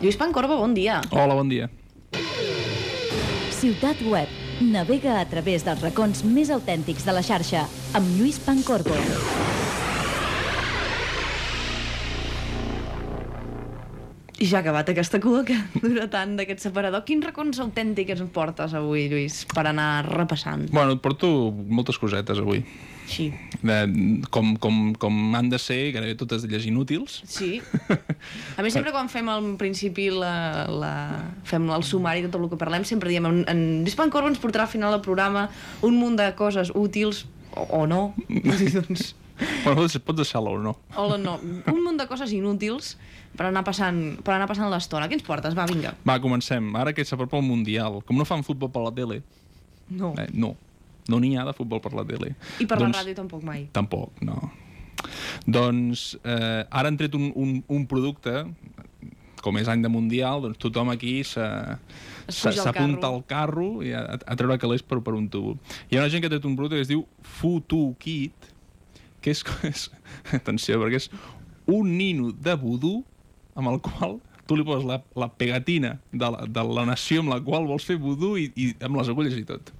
Lluís Pancorba, bon dia. Hola, bon dia. Ciutat Web. Navega a través dels racons més autèntics de la xarxa amb Lluís Pancorbo. I ja ha acabat aquesta cua que dura tant d'aquest separador. Quins racons autèntics ens portes avui, Lluís, per anar repassant? Bueno, et porto moltes cosetes avui. Sí. De, com, com, com han de ser, gairebé totes d'elles inútils. Sí. A més, sempre quan fem al principi la, la, fem el sumari de tot el que parlem, sempre diem en, en Lluís Pancorbo ens portarà al final del programa un munt de coses útils, o, o no, doncs, Bueno, pots, pots deixar-la o no. o la no, un munt de coses inútils per anar passant, per anar passant l'estona. Què ens portes? Va, vinga. Va, comencem. Ara que s'apropa el Mundial, com no fan futbol per la tele, No. eh, no, no n'hi ha de futbol per la tele. I per doncs, la ràdio tampoc mai. Tampoc, no. Doncs eh, ara han tret un, un, un producte, com és any de Mundial, doncs tothom aquí s'apunta al carro i a, a treure calés per, per un tubo. Hi ha una gent que ha tret un producte que es diu Futu Kit, que és, és atenció, perquè és un nino de vudú amb el qual tu li poses la, la pegatina de la, de la nació amb la qual vols fer vudú i, i amb les agulles i tot.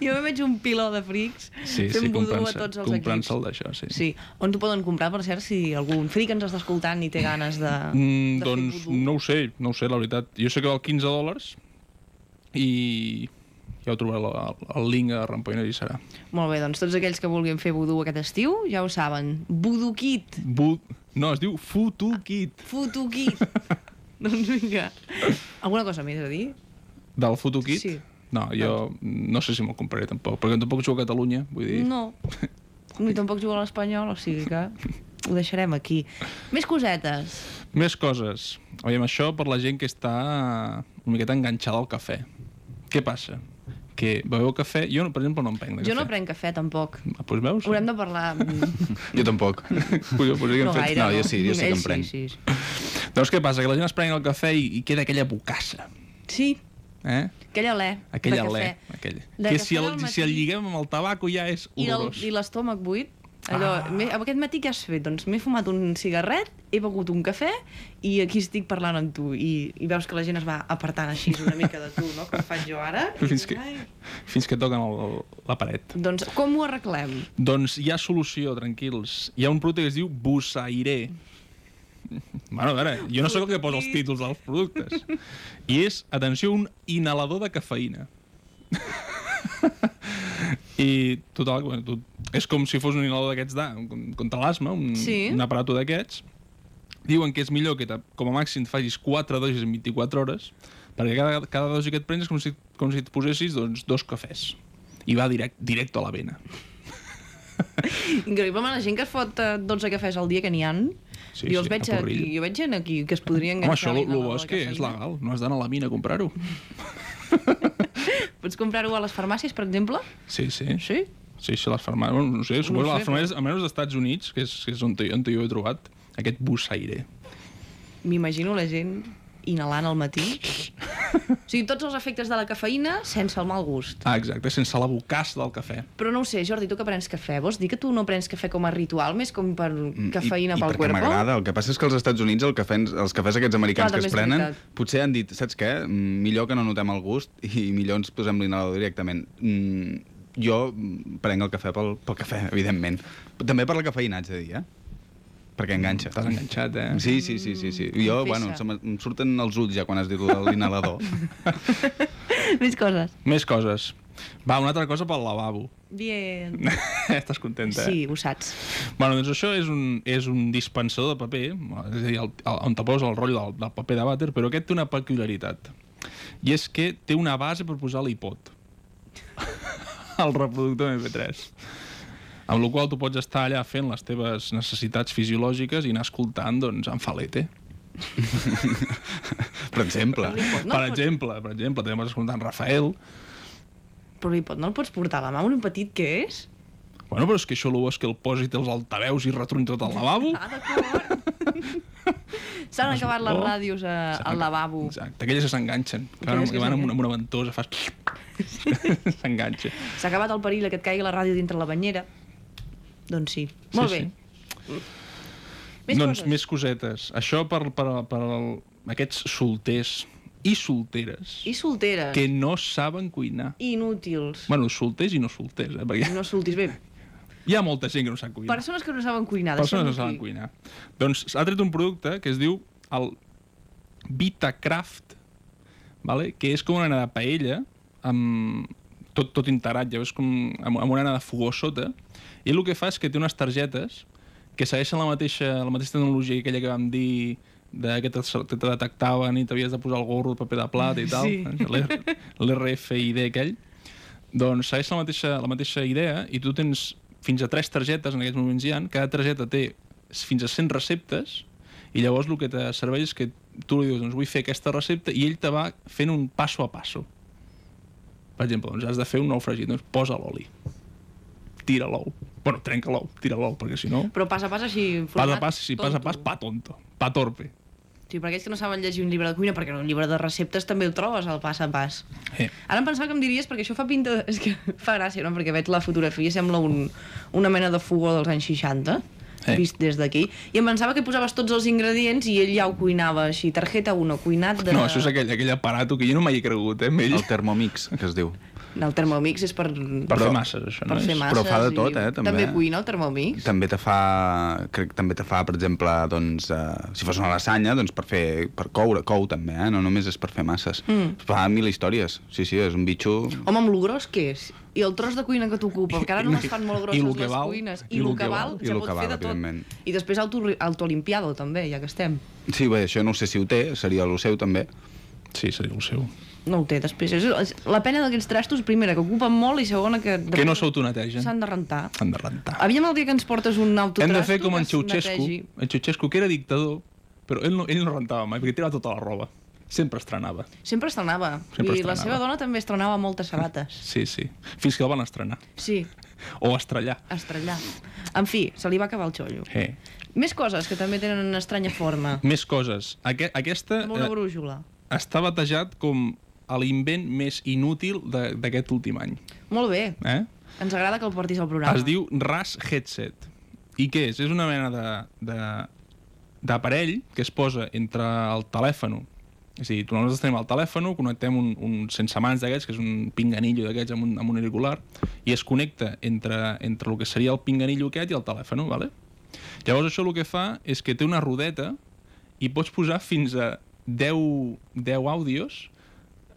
Jo veig un piló de frics Sí, fent sí, vudú a tots els equips. d'això, sí. Sí. On t'ho poden comprar, per cert, si algun fric ens està escoltant i té ganes de, Mm, de doncs fer vudú? no ho sé, no ho sé, la veritat. Jo sé que val 15 dòlars i ja ho trobaré el, el link a Rampoiner i serà. Molt bé, doncs tots aquells que vulguin fer vudú aquest estiu, ja ho saben. Vudú Kit. Bu... No, es diu Futu Kit. Futu Kit. doncs vinga. Alguna cosa més a dir? Del Futu Kit? Sí. No, jo no sé si me'l compraré tampoc, perquè tampoc jugo a Catalunya, vull dir... No. Ni tampoc juga a l'Espanyol, o sigui que ho deixarem aquí. Més cosetes. Més coses. Oiem, això per la gent que està una miqueta enganxada al cafè. Què passa? Que beveu cafè... Jo, per exemple, no em prenc de Jo cafè. no prenc cafè, tampoc. Ah, Doncs veus? Haurem de parlar... mm, Jo tampoc. Colló, doncs digue'm No fet- gaire, no, jo sí, jo sí que em prenc. Sí, sí. Doncs què passa? Que la gent es pren el cafè i, i queda aquella bocassa. sí, Eh? aquell alè Aquell alè. Aquell. De Que si el, si el lliguem amb el tabaco ja és I, el, horrorós. i l'estómac buit. Allò, Ah. aquest matí què has fet? Doncs m'he fumat un cigarret, he begut un cafè i aquí estic parlant amb tu. I, I veus que la gent es va apartant així una mica de tu, no? Com faig jo ara. Fins que, "Ai". fins que toquen el, el, la paret. Doncs com ho arreglem? Doncs hi ha solució, tranquils. Hi ha un producte que es diu Busaire. Bueno, a veure, jo no sóc el que posa els títols dels productes. I és, atenció, un inhalador de cafeïna. I, total, bueno, tu, és com si fos un inhalador d'aquests contra l'asma, un, Sí. un aparato d'aquests. Diuen que és millor que com a màxim facis 4 dosis en 24 hores, perquè cada, cada dosi que et prens és com si, com si et posessis doncs, dos cafès. I va direct, directe a la vena. Increïble, home, la gent que es fot eh, 12 cafès al dia, que n'hi han, Sí, jo els sí, veig aquí, porrillo. jo veig gent aquí que es podrien Home, això enganxar el bo és que és legal, no has d'anar a la mina a comprar-ho. Pots comprar-ho a les farmàcies, per exemple? Sí, sí. Sí? Sí, sí, les farmàcies, bueno, no sé, suposo No sé, les farmàcies, almenys als Estats Units, que és, que és on, on jo he trobat, aquest busaire. M'imagino la gent inhalant al matí. o sigui, tots els efectes de la cafeïna sense el mal gust. Ah, exacte, sense la bocassa del cafè. Però no ho sé, Jordi, tu que prens cafè, vols dir que tu no prens cafè com a ritual, més com per cafeïna Mm, I, pel i perquè cuerpo? m'agrada. El que passa és que als Estats Units el cafè, els cafès aquests americans Clar, que es prenen, potser han dit, saps què? Mm, Millor que no notem el gust i millor ens posem l'inhalador directament. Mm, jo prenc el cafè pel, pel cafè, evidentment. També per la cafeïna, haig de dir, eh? Perquè enganxa. T'has enganxat, eh? Sí, sí, sí, sí, sí. Jo, Confessa. bueno, se em surten els ulls ja quan has dit l'inhalador. Més coses. Més coses. Va, una altra cosa pel lavabo. Bien. Estàs contenta, eh? Sí, ho saps. Bueno, doncs això és un, és un dispensador de paper, és a dir, el, el, on te posa el rotllo del, del paper de vàter, però aquest té una peculiaritat. I és que té una base per posar l'iPod. el reproductor MP3. Amb la qual tu pots estar allà fent les teves necessitats fisiològiques i anar escoltant, doncs, en falete. per exemple. Però l'iPod no per exemple, per exemple, també pots escoltar en Rafael. Però l'iPod no el pots portar a la mà, un petit que és? Bueno, però és que això el bo és que el posi té els altaveus i retrunyi tot el lavabo. Ah, d'acord. S'han acabat les ràdios a, al lavabo. Exacte, aquelles que s'enganxen. Que, van, que van amb, una, amb una ventosa, fas... S'enganxa. S'ha acabat el perill que et caigui la ràdio dintre la banyera. Doncs sí. Molt Sí, bé. sí. Més doncs coses. més cosetes. Això per, per, per el, aquests solters i solteres I solteres. que no saben cuinar. Inútils. Bueno, solters i no solters, eh? perquè No soltis bé. hi ha molta gent que no sap cuinar. Persones que no saben cuinar. Persones que no saben cuinar. Doncs ha tret un producte que es diu el Vitacraft, vale? que és com una mena de paella amb tot, tot integrat, ja veus com amb, amb una mena de fogó sota, i el que fa és que té unes targetes que segueixen la mateixa, la mateixa tecnologia que aquella que vam dir de que te, te detectaven i t'havies de posar el gorro, el paper de plat i tal, Sí. l'RFID aquell, doncs segueix la mateixa, la mateixa idea i tu tens fins a tres targetes, en aquests moments hi ha, cada targeta té fins a 100 receptes i llavors el que te serveix és que tu li dius, doncs vull fer aquesta recepta i ell te va fent un passo a passo. Per exemple, doncs has de fer un nou fregit, doncs posa l'oli, tira l'ou, bueno, trenca l'ou, tira l'ou, perquè si no... Però pas a pas així... Pas a pas, sí, pas a pas, pa tonto, pa torpe. Sí, per aquells que no saben llegir un llibre de cuina, perquè en un llibre de receptes també el trobes, el pas a pas. Eh. Ara em pensava que em diries, perquè això fa pinta... És que fa gràcia, no? Perquè veig la fotografia i sembla un, una mena de fogó dels anys 60, Eh. vist des d'aquí. I em pensava que posaves tots els ingredients i ell ja ho cuinava així. Tarjeta 1, cuinat de... No, això és aquell, aquell aparato que jo no mai he cregut, eh, amb ell. El Thermomix, que es diu. El Thermomix és per... Per fer masses, això, per no fer és? masses. Però fa de i- tot, eh, també. També cuina el Thermomix. També te fa, crec que també te fa, per exemple, doncs, uh, si fos una lasanya, doncs per fer, per coure, cou també, eh? no només és per fer masses. Mm. Fa mil històries, sí, sí, és un bitxo... Home, amb lo gros que és? I el tros de cuina que t'ocupa, perquè ara no es fan molt grosses que les val, cuines. i I, lo el que que val, val, i lo pot que fer val, de tot. evidentment. I després auto, autolimpiado, també, ja que estem. Sí, bé, això no sé si ho té, seria el seu també. Sí, seria el seu. No ho té, després. És, la pena d'aquests trastos, primera, que ocupen molt, i segona, que... Que no s'autonetegen. S'han de rentar. S'han de rentar. Aviam el dia que ens portes un autotrasto Hem de fer com en Ceausescu, en Ceausescu, que era dictador, però ell no, ell no rentava mai, perquè tirava tota la roba. Sempre estrenava. Sempre estrenava. Sempre I la estrenava. seva dona també estrenava moltes sabates. Sí, sí. Fins que el van estrenar. Sí, O estrellar. estrellar. En fi, se li va acabar el xollo. Eh. Més coses que també tenen una estranya forma. Més coses. Aque aquesta Amb una eh, brújula. està batejat com l'invent més inútil de- d'aquest últim any. Molt bé. Eh? Ens agrada que el portis al programa. Es diu RAS Headset. I què és? És una mena de, de, d'aparell que es posa entre el telèfon és a dir, nosaltres tenim el telèfon, connectem un, un sense mans d'aquests, que és un pinganillo d'aquests amb, un, amb un auricular, i es connecta entre, entre el que seria el pinganillo aquest i el telèfon, ¿vale? Llavors això el que fa és que té una rodeta i pots posar fins a 10, 10 àudios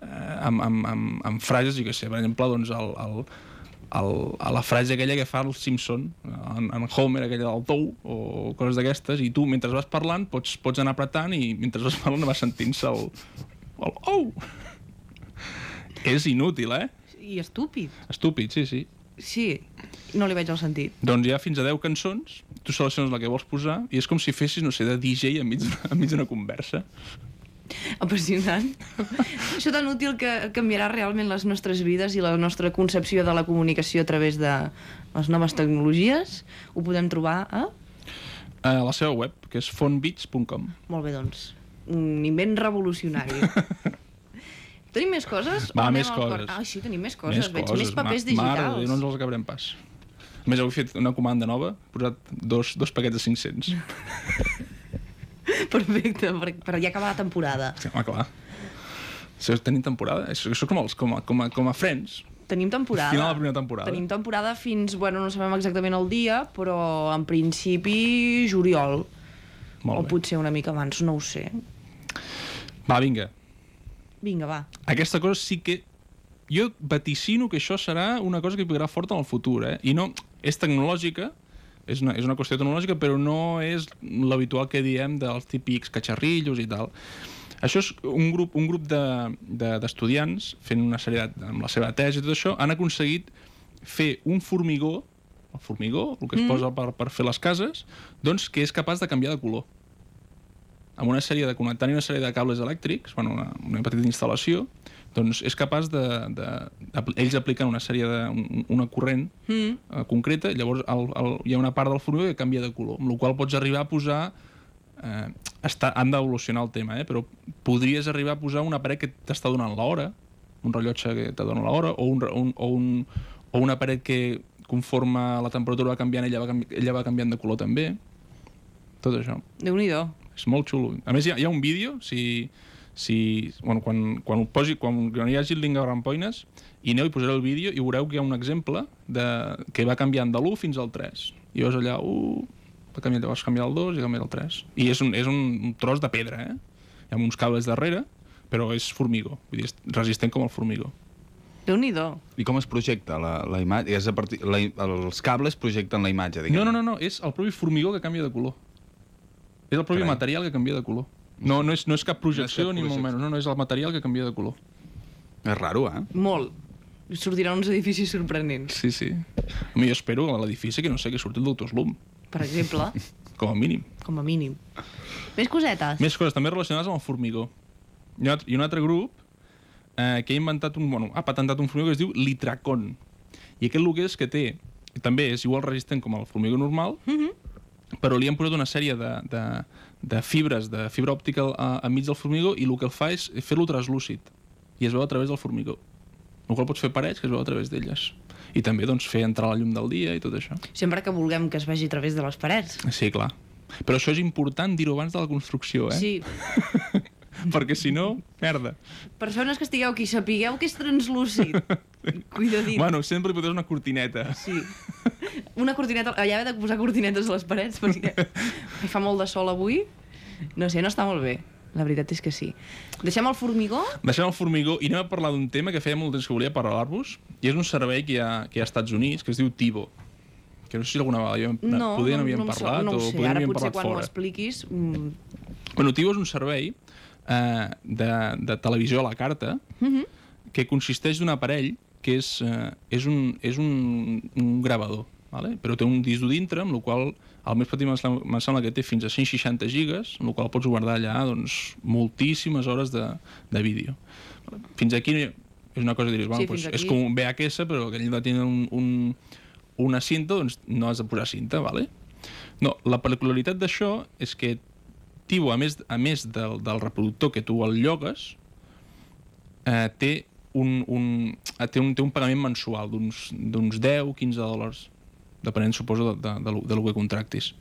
amb, amb, amb, amb frases, jo què sé, per exemple, doncs el, el, el, a la frase aquella que fa el Simpson, en, en Homer, aquella del tou, o coses d'aquestes, i tu, mentre vas parlant, pots, pots anar apretant i mentre vas parlant vas sentint-se el, el oh! És inútil, eh? I estúpid. Estúpid, sí, sí. Sí, no li veig el sentit. Doncs hi ha fins a 10 cançons, tu selecciones la que vols posar i és com si fessis, no sé, de DJ enmig d'una conversa. Apassionant. Això tan útil que canviarà realment les nostres vides i la nostra concepció de la comunicació a través de les noves tecnologies. Ho podem trobar a... A la seva web, que és fonbits.com. Molt bé, doncs. Un invent revolucionari. tenim més coses? Va, més coses. Ah, sí, tenim més coses. Veig més papers Ma- Mare digitals. Déu, no ens els acabarem pas. A més, avui he fet una comanda nova, he posat dos, dos paquets de 500. Perfecte, per, per ja acabar la temporada. Sí, home, clar. Això és tenir temporada. Això, això com, els, com, a, com, a, com a Friends. Tenim temporada. Final de la primera temporada. Tenim temporada fins, bueno, no sabem exactament el dia, però en principi juliol. o Molt bé. potser una mica abans, no ho sé. Va, vinga. Vinga, va. Aquesta cosa sí que... Jo vaticino que això serà una cosa que pegarà fort en el futur, eh? I no... És tecnològica, és una, és una qüestió tecnològica, però no és l'habitual que diem dels típics catxarrillos i tal. Això és un grup, un grup d'estudiants de, de, fent una sèrie de, amb la seva tesi i tot això, han aconseguit fer un formigó, el formigó, el que es Mm. posa per, per fer les cases, doncs que és capaç de canviar de color amb una sèrie de connectant una sèrie de cables elèctrics, bueno, una, una petita instal·lació, doncs és capaç de, de, de ells apliquen una sèrie de un, una corrent Mm. eh, concreta, llavors el, el, hi ha una part del formigó que canvia de color, amb la qual pots arribar a posar eh, està, han d'evolucionar el tema, eh, però podries arribar a posar una paret que t'està donant l'hora, un rellotge que te dona l'hora, o, un, un, o, un, o una paret que conforme la temperatura va canviant, ella va, canvi, ella va canviant de color també. tot això. Déu-n'hi-do. És molt xulo. A més, hi ha, hi ha un vídeo, si, si, bueno, quan, quan, ho posi, quan, quan hi hagi el link a Rampoines, i aneu i posaré el vídeo i veureu que hi ha un exemple de, que va canviant de l'1 fins al 3. I veus allà, uh, va canviar, vas canviar el 2 i canviar el 3. I és un, és un tros de pedra, eh? Hi ha uns cables darrere, però és formigó, vull dir, és resistent com el formigó. Déu-n'hi-do. I com es projecta la, la imatge? És a partir, la, els cables projecten la imatge, diguem. No, no, no, no, és el propi formigó que canvia de color. És el propi Carai. material que canvia de color. No, no és, no és cap projecció, cap ni molt projecció. menys. No, no, és el material que canvia de color. És raro, eh? Molt. Sortiran uns edificis sorprenents. Sí, sí. A mi jo espero a l'edifici que no sé que surti el Doctor Slum, Per exemple, com a mínim. com a mínim. Més cosetes? Més coses també relacionades amb el formigó. Hi ha, un altre- hi ha un altre grup eh, que ha inventat un, bueno, ha patentat un formigó que es diu Litracon. I aquest el que és que té, també és igual resistent com el formigó normal, però li han posat una sèrie de, de, de fibres, de fibra òptica a, a mig del formigó i el que el fa és fer-lo translúcid i es veu a través del formigó. El qual pots fer parets que es veu a través d'elles. I també doncs, fer entrar la llum del dia i tot això. Sempre que vulguem que es vegi a través de les parets. Sí, clar. Però això és important dir-ho abans de la construcció, eh? Sí. Perquè si no, merda. Persones que estigueu aquí, sapigueu que és translúcid. Cuidadit. Bueno, sempre hi una cortineta. Sí. Una cortineta... Allà he de posar cortinetes a les parets perquè hi fa molt de sol avui. No sé, no està molt bé. La veritat és que sí. Deixem el formigó? Deixem el formigó i anem a parlar d'un tema que feia molt temps que volia parlar-vos i és un servei que hi, ha, que hi ha als Estats Units que es diu Tivo que no sé si alguna vegada No, poder no, n'havíem no, so- parlat no o poder n'havíem parlat quan fora. expliquis... Mm, Bueno, Tivo és un servei eh, de, de televisió a la carta Mhm. que consisteix d'un aparell que és, eh, és, un, és un, un gravador, vale? però té un disc dur dintre, amb el qual el més petit em sembla, em sembla que té fins a 160 gigas, amb el qual pots guardar allà doncs, moltíssimes hores de, de vídeo. Fins aquí és una cosa que dius, bueno, Sí, pues, fins és aquí. com un VHS, però que no tiene un, un, una cinta, doncs no has de posar cinta, ¿vale? No, la particularitat d'això és que Tivo, a més, a més del, del reproductor que tu el llogues, eh, té, un, un, eh, té, un, té un pagament mensual d'uns 10-15 dòlars, depenent, suposo, de, de, de, lo- de lo que contractis.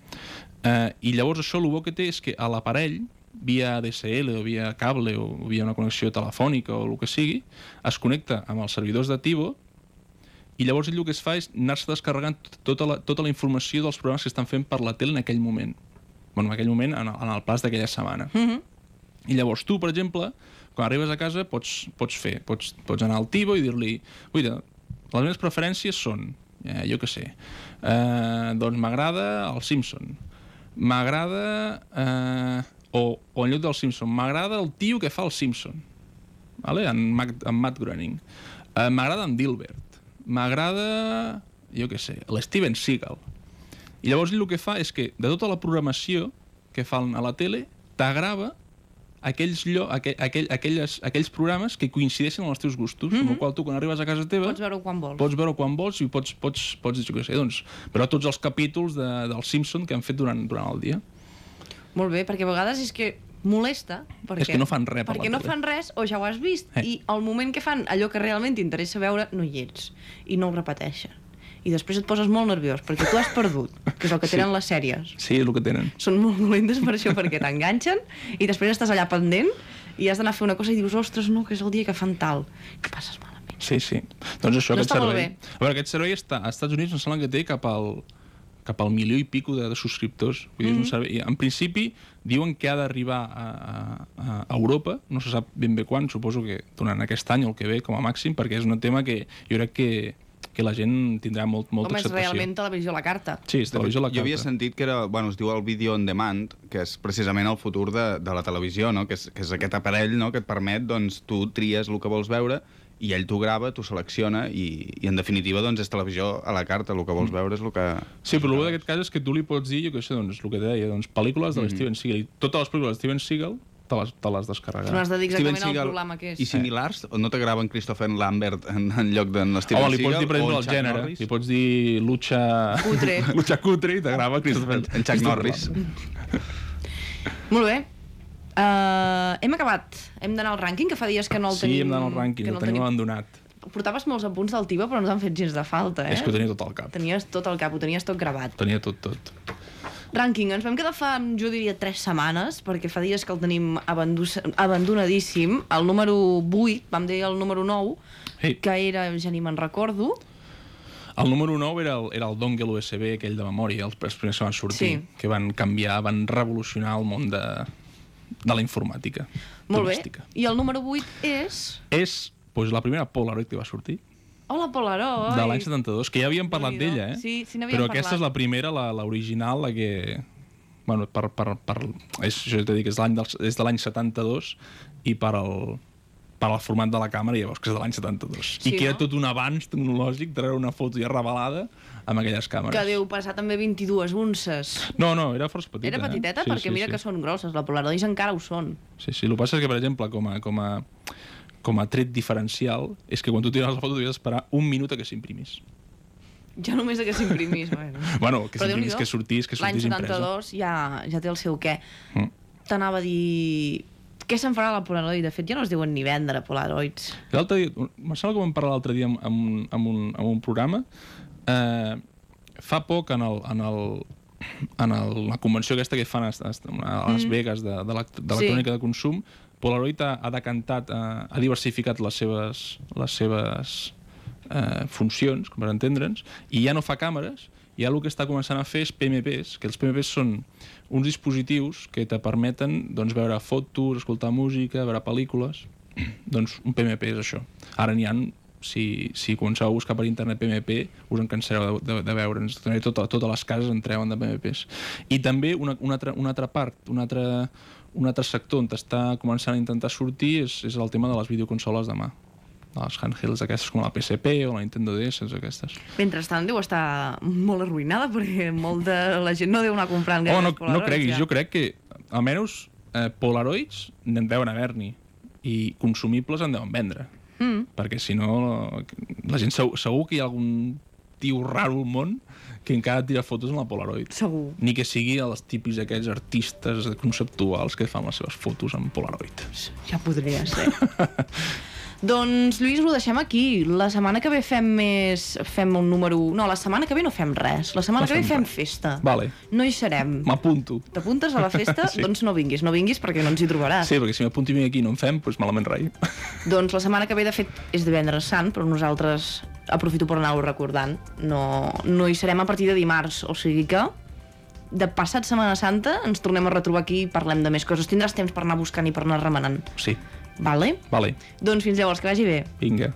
Eh, I llavors això el bo que té és que a l'aparell, via DSL o via cable o via una connexió telefònica o el que sigui, es connecta amb els servidors de Tivo i llavors ell el que es fa és anar-se descarregant tota la, tota la informació dels programes que estan fent per la tele en aquell moment. bueno, en aquell moment, en en el pas d'aquella setmana. Mhm. I llavors tu, per exemple, quan arribes a casa pots, pots fer, pots, pots anar al Tivo i dir-li Uita, les meves preferències són, eh, jo què sé, eh, doncs m'agrada el Simpson, m'agrada, eh, o, o en lloc del Simpson, m'agrada el tio que fa el Simpson, vale? en, Mac, en Matt Groening, eh, m'agrada en Dilbert, m'agrada, jo què sé, l'Steven Seagal, i llavors el que fa és que de tota la programació que fan a la tele, t'agrava aquells, llo aquell, aquell, aquelles, aquells programes que coincideixen amb els teus gustos, mm -hmm. amb el qual tu quan arribes a casa teva Pots veure quan vols. pots veure quan vols i pots, pots, pots dir, jo què sé, doncs, però tots els capítols de, del Simpson que han fet durant, durant el dia. Molt bé, perquè a vegades és que molesta perquè, És que no fan res per perquè no fan res o ja ho has vist Eh. i al moment que fan allò que realment t'interessa veure no hi ets i no ho repeteixen i després et poses molt nerviós perquè tu has perdut que és el que tenen les sèries Sí, és el que tenen. són molt dolentes per això perquè t'enganxen i després estàs allà pendent i has d'anar a fer una cosa i dius ostres no, que és el dia que fan tal que passes malament Sí, sí. Doncs això, No aquest servei... A veure, aquest servei està, als Estats Units em sembla que té cap al, cap al milió i pico de, de subscriptors. Vull dir, Mm. és un servei... En principi, diuen que ha d'arribar a, a, a Europa, no se sap ben bé quan, suposo que durant aquest any o el que ve, com a màxim, perquè és un tema que jo crec que, que la gent tindrà molt, molta Home, és acceptació. realment televisió a la carta Sí, és televisió a la Jo havia carta. sentit que era, bueno, es diu el video on demand, que és precisament el futur de, de la televisió, no? que, és, que és aquest aparell no? que et permet, doncs, tu tries el que vols veure i ell t'ho grava, t'ho selecciona i, i en definitiva doncs, és televisió a la carta, el que vols veure és el que... Sí, però el d'aquest cas és que tu li pots dir, jo què sé, doncs, el que deia, doncs, pel·lícules de l'Steven Seagal. I totes les pel·lícules de Steven Seagal te les, te les descarregar. no has de dir Steven exactament el Seagal programa que és I similars? O no t'agraven Christopher Lambert en, en lloc d'en Steven Home, li pots dir, per o exemple, en el Chuck gènere. Norris? Li pots dir lucha... Cutre. lucha cutre i t'agrava Christopher... En Chuck Christopher Norris. Molt bé. Uh, hem acabat. Hem d'anar al rànquing, que fa dies que no el Sí, tenim... hem d'anar al rànquing, que el tenim abandonat. Portaves molts apunts del Tiba, però no t'han fet gens de falta, eh? És que ho tenia tot al cap. Tenies tot al cap, ho tenies tot gravat. Tenia tot, tot. Rànquing, ens vam quedar fa, jo diria, tres setmanes, perquè fa dies que el tenim abandonadíssim. El número 8, vam dir el número 9, Sí. que era, ja ni me'n recordo, El número 9 era el, era el dongle USB aquell de memòria, els, els primers que van sortir, Sí. que van canviar, van revolucionar el món de, de la informàtica molt domèstica. bé. I el número 8 és... És doncs, la primera Polaroid que va sortir, Hola, Polaroid! de l'any 72, que ja havíem parlat d'ella, eh? Sí, sí, n'havíem Però aquesta parlat. és la primera, la- l'original, la, la que... Bueno, per, per, per, és, això t'he dit que és, dels- és de l'any 72 i per al, per al format de la càmera llavors que és de l'any 72. Sí, I que era no? tot un avanç tecnològic treure una foto ja revelada amb aquelles càmeres. Que deu passar també 22 unces. No, no, era força petita. Era petiteta, eh? perquè mira que són grosses. La Polaroid encara ho són. Sí, sí, el que passa és que, per exemple, com a, com a, com a tret diferencial, és que quan tu tires la foto t'havies d'esperar un minut a que s'imprimís. Ja només que s'imprimís. bueno. Bueno, que s'imprimís, que sortís, que L'any sortís impresa. 72 ja, ja té el seu què. Mm. T'anava a dir... Què se'n farà la Polaroid? De fet, ja no es diuen ni vendre Polaroids. L'altre dia, em sembla que vam parlar l'altre dia amb, amb, un, amb, un, amb un programa. Eh, fa poc, en, el, en, el, en el, la convenció aquesta que fan a, a, Las Vegas de, de l'elect- d'electrònica de consum, Polaroid ha, ha decantat, ha, ha diversificat les seves, les seves eh, funcions, com per entendre'ns, i ja no fa càmeres, i ja el que està començant a fer és PMPs, que els PMPs són uns dispositius que te permeten doncs, veure fotos, escoltar música, veure pel·lícules. doncs un PMP és això. Ara n'hi ha, si, si comenceu a buscar per internet PMP, us en cansareu de, de, de veure'ns. Tota, totes les cases en treuen de PMPs. I també una, una, altra, una altra part, un altre, un altre sector on està començant a intentar sortir és, és el tema de les videoconsoles de mà les handhelds aquestes com la PSP o la Nintendo DS, aquestes. Mentrestant deu estar molt arruïnada perquè molta la gent no deu anar comprant Oh, gaires no, no Polaroids, creguis, ja. jo crec que almenys eh, Polaroids en deuen haver-n'hi i consumibles en deuen vendre. Mm. Perquè si no, la gent segur, segur que hi ha algun tio raro al món que encara tira fotos en la Polaroid. Segur. Ni que sigui els típics aquests artistes conceptuals que fan les seves fotos en Polaroid. Ja podria ser. doncs, Lluís, ho deixem aquí. La setmana que ve fem més... Fem un número... No, la setmana que ve no fem res. La setmana No que ve fem res. festa. Vale, No hi serem. m'apunto. T'apuntes a la festa? Sí. Doncs no vinguis. No vinguis perquè no ens hi trobaràs. Sí, perquè si m'apunto i aquí no en fem, doncs malament rai. Doncs la setmana que ve, de fet, és divendres sant, però nosaltres aprofito per anar-ho recordant. No, no hi serem a partir de dimarts, o sigui que de passat Setmana Santa ens tornem a retrobar aquí i parlem de més coses. Tindràs temps per anar buscant i per anar remenant. Sí, Vale? vale, Doncs fins llavors, que vagi bé. vinga.